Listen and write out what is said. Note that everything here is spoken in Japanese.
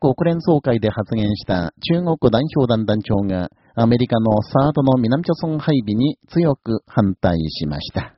国連総会で発言した中国代表団団長がアメリカのサードの南朝鮮配備に強く反対しました。